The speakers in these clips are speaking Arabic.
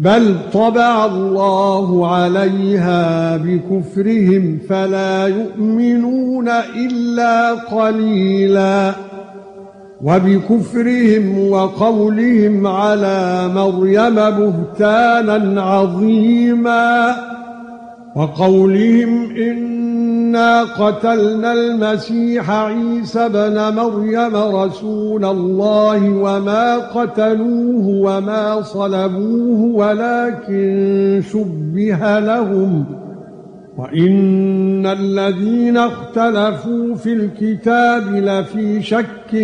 بل طبع الله عليها بكفرهم فلا يؤمنون إلا قليلا وبكفرهم وقولهم على مريم بهتانا عظيما وقولهم إنا قتلنا المسيح عيسى ابن مريم رسول الله وما قتلوه وما صلبوه ولكن شبه لهم. وإن الذين اختلفوا في الكتاب لفي شك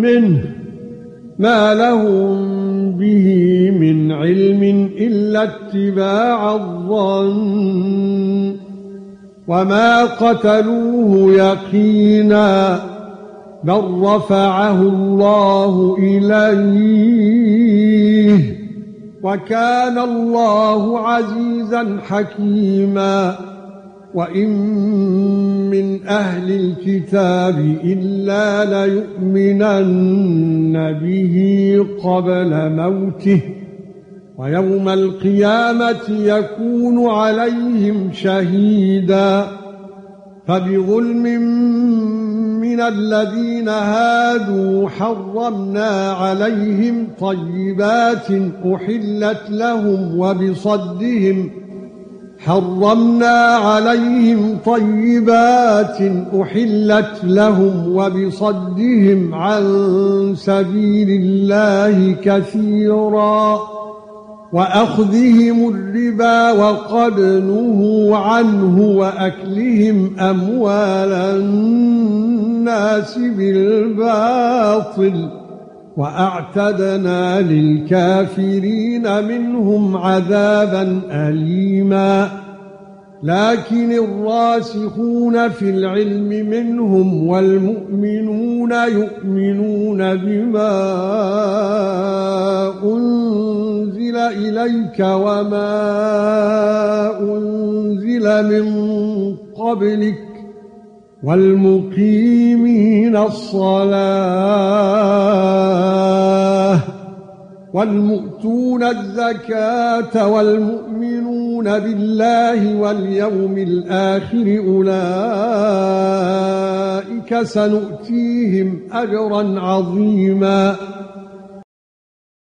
منه. ما لهم به من علم إلا اتباع الظن وما قتلوه يقينا بل رفعه الله إليه وكان الله عزيزا حكيما وإن من أهل الكتاب إلا ليؤمنن به قبل موته ويوم القيامة يكون عليهم شهيدا فبظلم من الذين هادوا حرمنا عليهم طيبات أحلت لهم وبصدهم حرمنا عليهم طيبات أحلت لهم وبصدهم عن سبيل الله كثيرا وأخذهم الربا وقد نهوا عنه وأكلهم أموال الناس بالباطل وأعتدنا للكافرين منهم عذابا أليما. لكن الراسخون في العلم منهم والمؤمنون يؤمنون بما إليك وما أنزل من قبلك والمقيمين الصلاة والمؤتون الزكاة والمؤمنون بالله واليوم الآخر أولئك سنؤتيهم أجرا عظيما